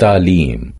التعليم.